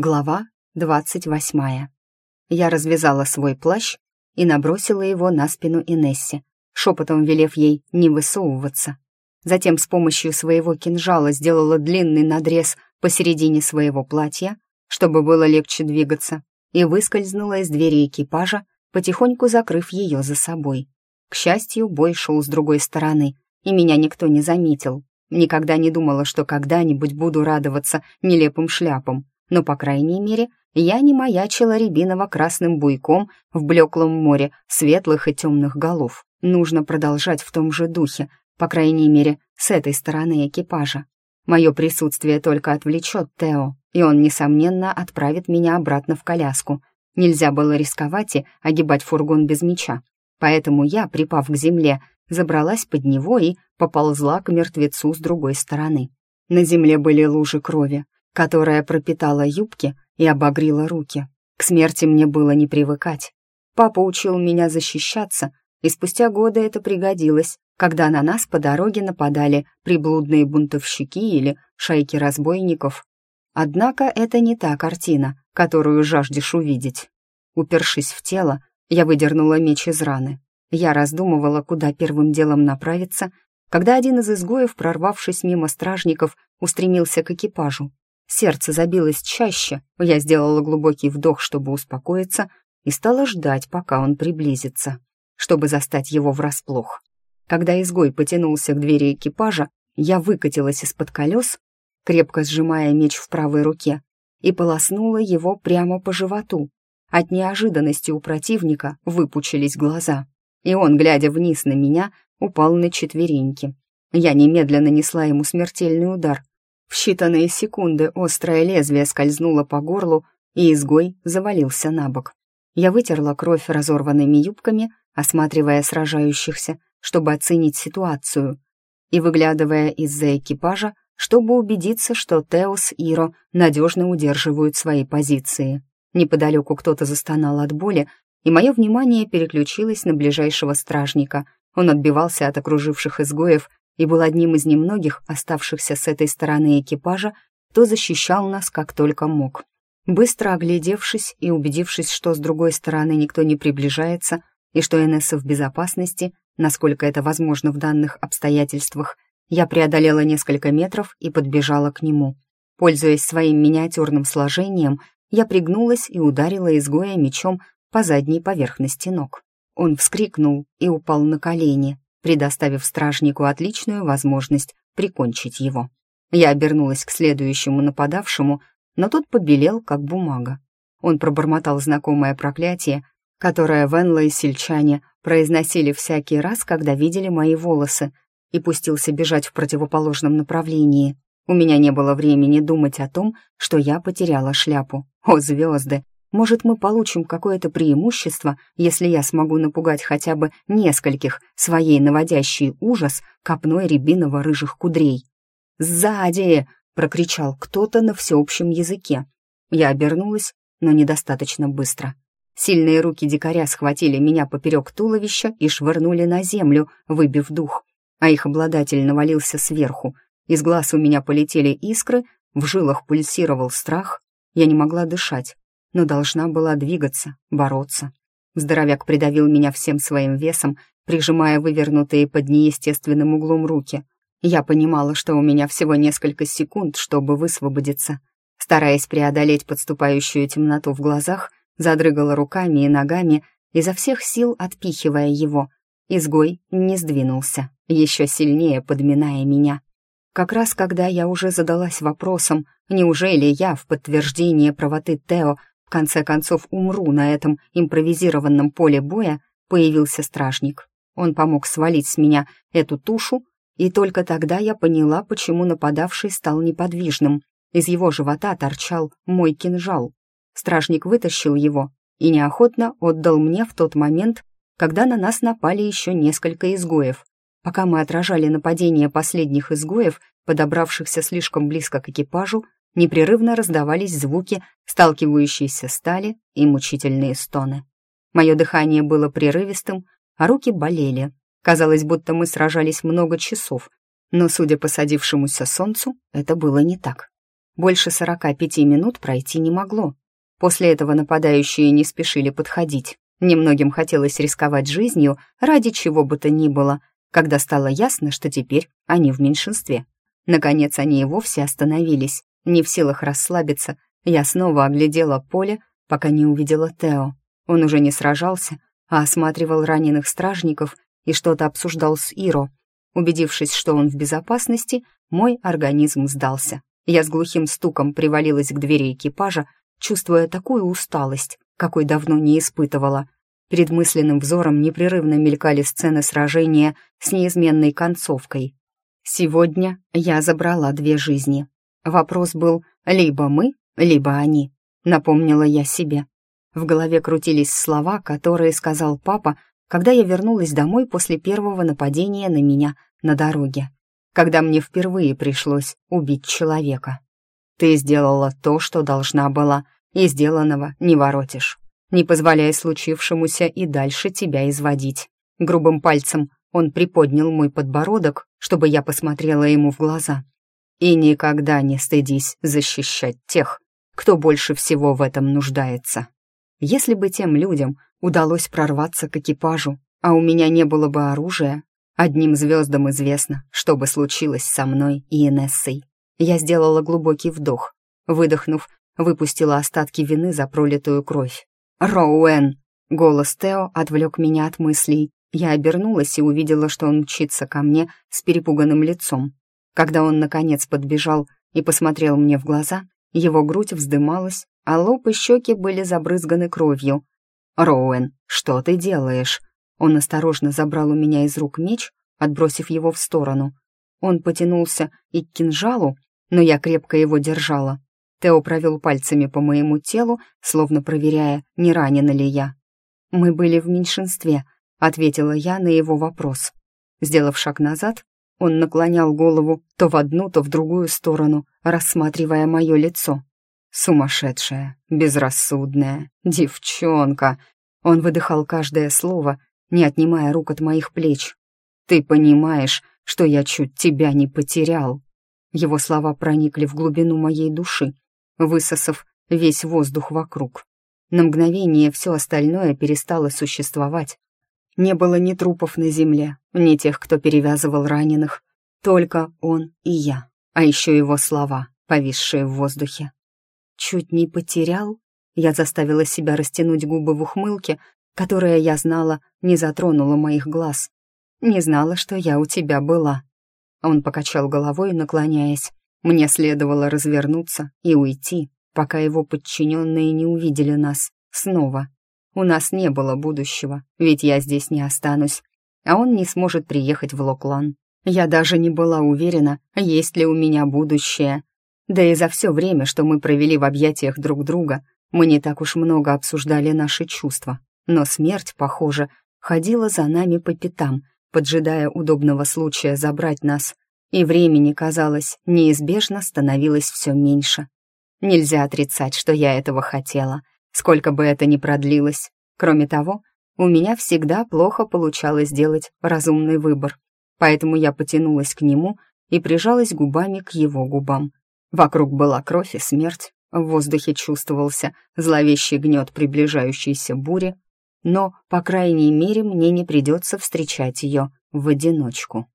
Глава двадцать восьмая. Я развязала свой плащ и набросила его на спину Инессе, шепотом велев ей не высовываться. Затем с помощью своего кинжала сделала длинный надрез посередине своего платья, чтобы было легче двигаться, и выскользнула из двери экипажа, потихоньку закрыв ее за собой. К счастью, бой шел с другой стороны, и меня никто не заметил. Никогда не думала, что когда-нибудь буду радоваться нелепым шляпам, но, по крайней мере, я не маячила рябиново-красным буйком в блеклом море светлых и темных голов. Нужно продолжать в том же духе, по крайней мере, с этой стороны экипажа. Мое присутствие только отвлечет Тео, и он, несомненно, отправит меня обратно в коляску. Нельзя было рисковать и огибать фургон без меча. Поэтому я, припав к земле, забралась под него и поползла к мертвецу с другой стороны. На земле были лужи крови, которая пропитала юбки и обогрила руки. К смерти мне было не привыкать. Папа учил меня защищаться, и спустя годы это пригодилось, когда на нас по дороге нападали приблудные бунтовщики или шайки разбойников. Однако это не та картина, которую жаждешь увидеть. Упершись в тело, я выдернула меч из раны. Я раздумывала, куда первым делом направиться, когда один из изгоев, прорвавшись мимо стражников, устремился к экипажу. Сердце забилось чаще, я сделала глубокий вдох, чтобы успокоиться, и стала ждать, пока он приблизится, чтобы застать его врасплох. Когда изгой потянулся к двери экипажа, я выкатилась из-под колес, крепко сжимая меч в правой руке, и полоснула его прямо по животу. От неожиданности у противника выпучились глаза, и он, глядя вниз на меня, упал на четвереньки. Я немедленно несла ему смертельный удар, в считанные секунды острое лезвие скользнуло по горлу, и изгой завалился на бок. Я вытерла кровь разорванными юбками, осматривая сражающихся, чтобы оценить ситуацию, и выглядывая из-за экипажа, чтобы убедиться, что Теос и Иро надежно удерживают свои позиции. Неподалеку кто-то застонал от боли, и мое внимание переключилось на ближайшего стражника. Он отбивался от окруживших изгоев и был одним из немногих оставшихся с этой стороны экипажа, кто защищал нас как только мог. Быстро оглядевшись и убедившись, что с другой стороны никто не приближается и что Энесса в безопасности, насколько это возможно в данных обстоятельствах, я преодолела несколько метров и подбежала к нему. Пользуясь своим миниатюрным сложением, я пригнулась и ударила изгоя мечом по задней поверхности ног. Он вскрикнул и упал на колени, предоставив стражнику отличную возможность прикончить его. Я обернулась к следующему нападавшему, но тот побелел, как бумага. Он пробормотал знакомое проклятие, которое Венла и сельчане произносили всякий раз, когда видели мои волосы, и пустился бежать в противоположном направлении. У меня не было времени думать о том, что я потеряла шляпу. О, звезды! Может, мы получим какое-то преимущество, если я смогу напугать хотя бы нескольких своей наводящий ужас копной рябиново-рыжих кудрей. «Сзади!» — прокричал кто-то на всеобщем языке. Я обернулась, но недостаточно быстро. Сильные руки дикаря схватили меня поперек туловища и швырнули на землю, выбив дух, а их обладатель навалился сверху. Из глаз у меня полетели искры, в жилах пульсировал страх, я не могла дышать но должна была двигаться, бороться. Здоровяк придавил меня всем своим весом, прижимая вывернутые под неестественным углом руки. Я понимала, что у меня всего несколько секунд, чтобы высвободиться. Стараясь преодолеть подступающую темноту в глазах, задрыгала руками и ногами, изо всех сил отпихивая его. Изгой не сдвинулся, еще сильнее подминая меня. Как раз когда я уже задалась вопросом, неужели я в подтверждение правоты Тео в конце концов умру на этом импровизированном поле боя, появился стражник. Он помог свалить с меня эту тушу, и только тогда я поняла, почему нападавший стал неподвижным. Из его живота торчал мой кинжал. Стражник вытащил его и неохотно отдал мне в тот момент, когда на нас напали еще несколько изгоев. Пока мы отражали нападение последних изгоев, подобравшихся слишком близко к экипажу, непрерывно раздавались звуки сталкивающейся стали и мучительные стоны. Мое дыхание было прерывистым, а руки болели. Казалось, будто мы сражались много часов, но, судя по садившемуся солнцу, это было не так. больше сорока пяти минут пройти не могло. После этого нападающие не спешили подходить. Немногим хотелось рисковать жизнью ради чего бы то ни было, когда стало ясно, что теперь они в меньшинстве. Наконец они и вовсе остановились. Не в силах расслабиться, я снова оглядела поле, пока не увидела Тео. Он уже не сражался, а осматривал раненых стражников и что-то обсуждал с Иро. Убедившись, что он в безопасности, мой организм сдался. Я с глухим стуком привалилась к двери экипажа, чувствуя такую усталость, какой давно не испытывала. Перед мысленным взором непрерывно мелькали сцены сражения с неизменной концовкой. Сегодня я забрала две жизни. Вопрос был либо мы, либо они, напомнила я себе. В голове крутились слова, которые сказал папа, когда я вернулась домой после первого нападения на меня на дороге, когда мне впервые пришлось убить человека. «Ты сделала то, что должна была, и сделанного не воротишь. Не позволяя случившемуся и дальше тебя изводить». Грубым пальцем он приподнял мой подбородок, чтобы я посмотрела ему в глаза. «И никогда не стыдись защищать тех, кто больше всего в этом нуждается». Если бы тем людям удалось прорваться к экипажу, а у меня не было бы оружия, одним звездам известно, что бы случилось со мной и Инессой. Я сделала глубокий вдох. Выдохнув, выпустила остатки вины за пролитую кровь. «Роуэн!» Голос Тео отвлек меня от мыслей. Я обернулась и увидела, что он мчится ко мне с перепуганным лицом. Когда он, наконец, подбежал и посмотрел мне в глаза, его грудь вздымалась, а лоб и щеки были забрызганы кровью. «Роуэн, что ты делаешь?» Он осторожно забрал у меня из рук меч, отбросив его в сторону. Он потянулся и к кинжалу, но я крепко его держала. Тео провел пальцами по моему телу, словно проверяя, не ранена ли я. «Мы были в меньшинстве», — ответила я на его вопрос. Сделав шаг назад, он наклонял голову то в одну, то в другую сторону, рассматривая мое лицо. «Сумасшедшая, безрассудная, девчонка!» Он выдыхал каждое слово, не отнимая рук от моих плеч. «Ты понимаешь, что я чуть тебя не потерял?» Его слова проникли в глубину моей души, высосав весь воздух вокруг. На мгновение все остальное перестало существовать. Не было ни трупов на земле, ни тех, кто перевязывал раненых. Только он и я, а еще его слова, повисшие в воздухе. Чуть не потерял? Я заставила себя растянуть губы в ухмылке, которая, я знала, не затронула моих глаз. Не знала, что я у тебя была. Он покачал головой, наклоняясь. Мне следовало развернуться и уйти, пока его подчиненные не увидели нас снова. У нас не было будущего, ведь я здесь не останусь, а он не сможет приехать в Локлан. Я даже не была уверена, есть ли у меня будущее. Да и за все время, что мы провели в объятиях друг друга, мы не так уж много обсуждали наши чувства. Но смерть, похоже, ходила за нами по пятам, поджидая удобного случая забрать нас и времени, казалось, неизбежно становилось все меньше. Нельзя отрицать, что я этого хотела, сколько бы это ни продлилось. Кроме того, у меня всегда плохо получалось делать разумный выбор, поэтому я потянулась к нему и прижалась губами к его губам. Вокруг была кровь и смерть, в воздухе чувствовался зловещий гнет приближающейся бури, но, по крайней мере, мне не придется встречать ее в одиночку.